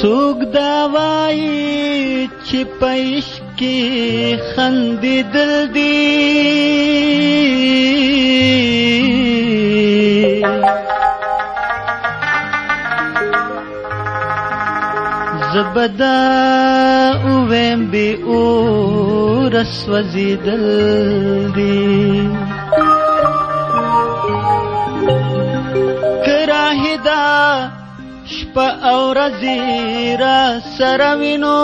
سوک دا وای چې پېش کې خندې دل دی زبدا اوم بی او رسوزی دل دی کراهی دا شپ او رزی را سروینو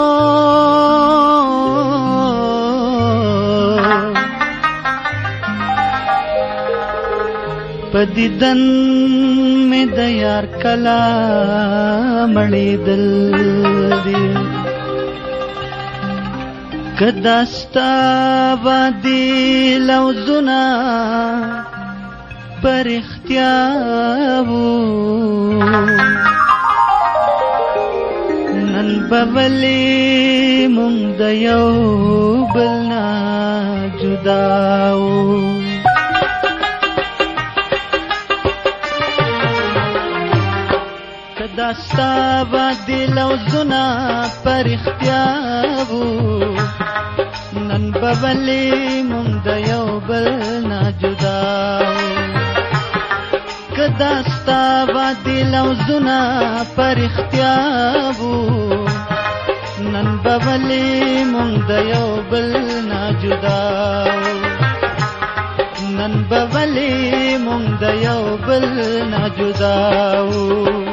پدیدن می د یار کلا مړې دل دی کداستا باندې لوزنا پر اختیاو نن ببلې مونږ د یو بلنا جداو داستا با دل او زنا پر اختیابو نن بولی مونږ د یو بل نه جدا کداستا با دل او زنا پر اختیابو نن بولی مونږ د یو بل نه جدا نن بولی مونږ د یو بل نه جدا وو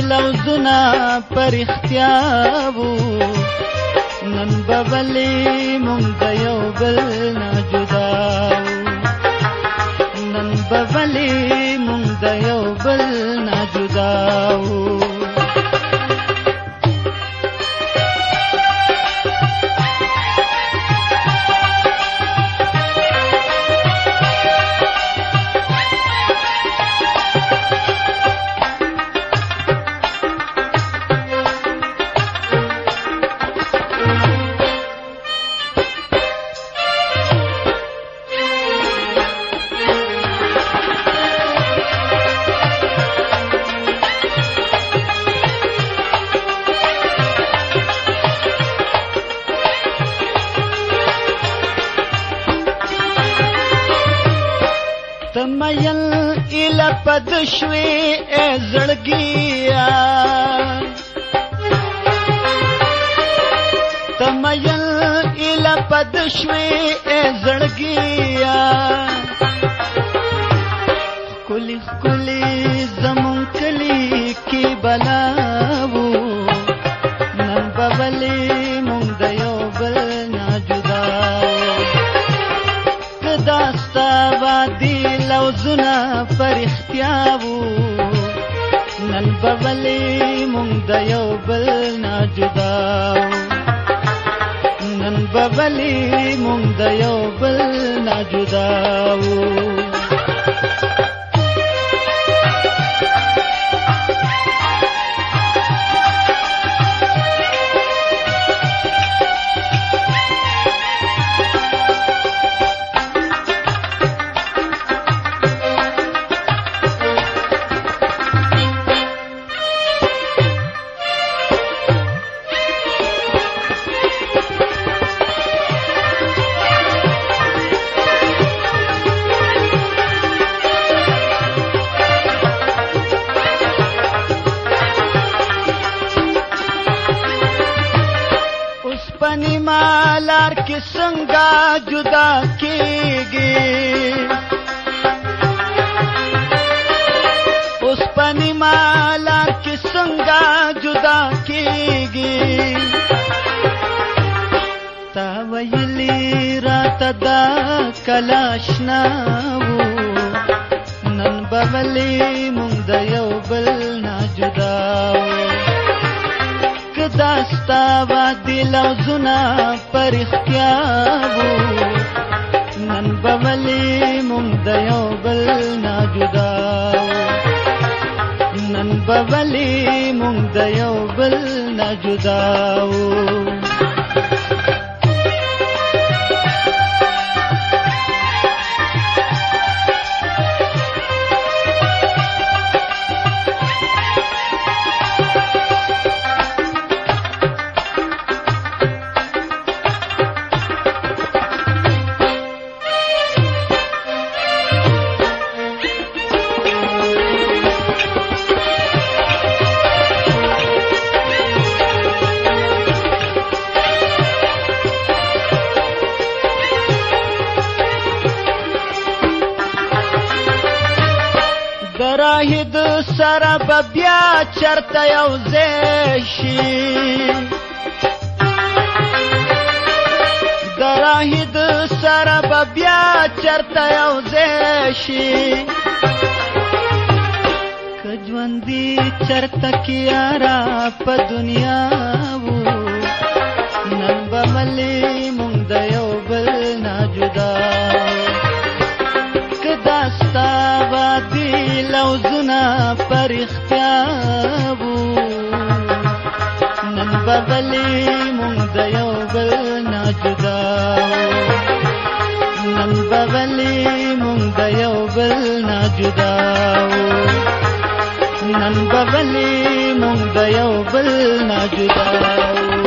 لوزونه پر اختیا وو نن به ولې مونږ یو بل نه جدا نن به ولې مونږ یو بل نه جدا وو بد شوي زړګیا تمایل اله پد شوي زړګیا ببلی مونږ د یو بل نه جدا نن ببلی مونږ د یو بل نه جدا وو مالار کې څنګه جدا کېږي اوس پني مالار کې څنګه جدا کېږي تا ویلې راته دا کلاشنا وو نن بولې مونږ د یو وی لغزنا پر اختیابو نن بولی مم دیو بل نا جداو نن بولی مم دیو بل نا جداو دراهد سره به بیا چرته یو ځای شي دراهد سره به بیا چرته یو ځای شي کجوندی چرته کیارا په دنیا وو نن به ملي مونږ د یو بل نه جدا لوزونه پرختیا وو نن بدلې مونږ د یو بل نه جدا نن بدلې مونږ د یو بل نه جدا نن بدلې مونږ د یو بل نه جدا